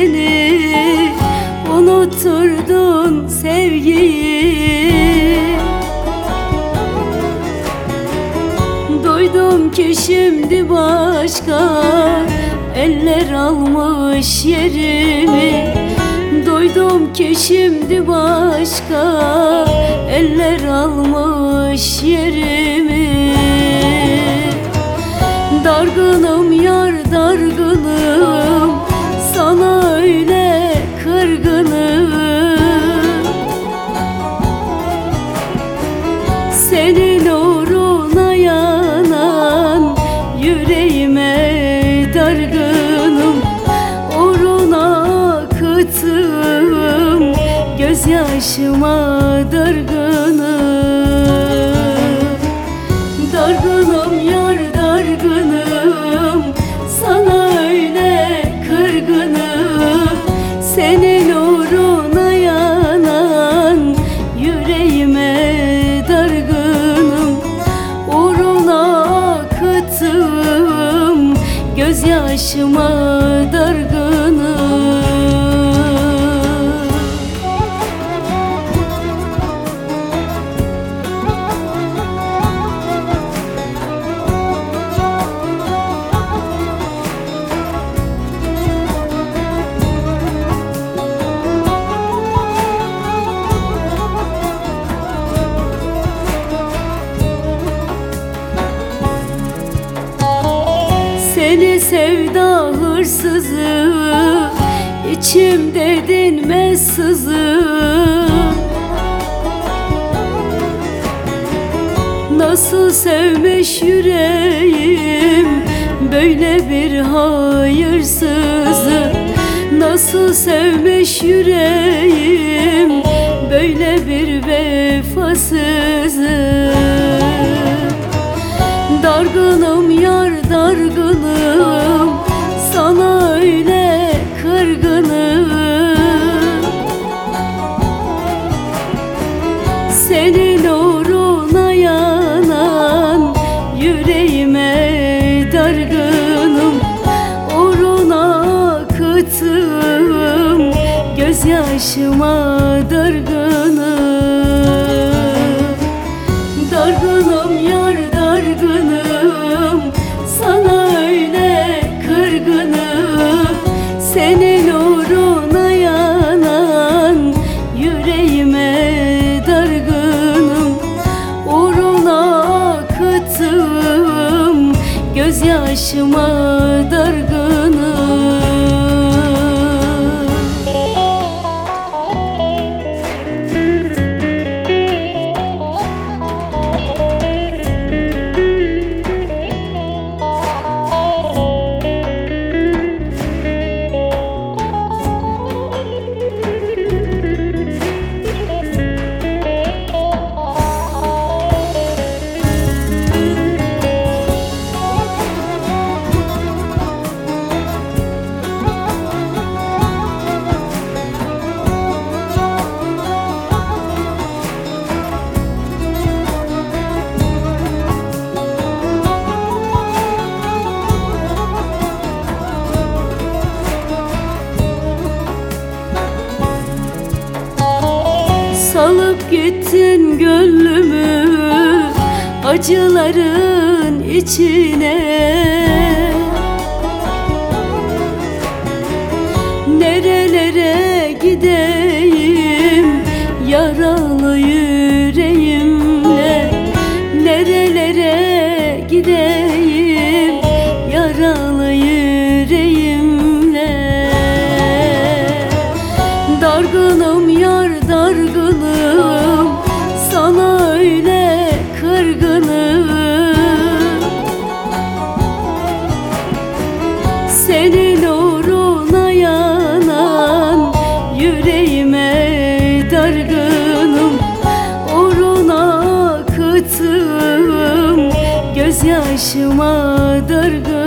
beni Unutturdun sevgiyi. Duydum ki şimdi başka Eller almış yerimi Duydum ki şimdi başka Eller almış yerimi. Dargınım yar dargın gözyaşıma dargınım. Dargınım yar dargınım. Sana öyle kırgınım. Senin uğruna yanan Yüreğime dargınım. Uğruna akıttım Gözyaşıma dargınım sevda hırsızı içimde dinmez sızı. Nasıl sevmiş yüreğim Böyle bir hayırsızı? Nasıl sevmiş yüreğim Böyle bir vefasızı? Dargınım yar dargınım Senin uğruna yanan Yüreğime dargınım. Uğruna akıttım Gözyaşıma dargınım Gözyaşıma dargınım Gittin gönlümü acıların içine. Nerelere gideyim Gözyaşıma dargınım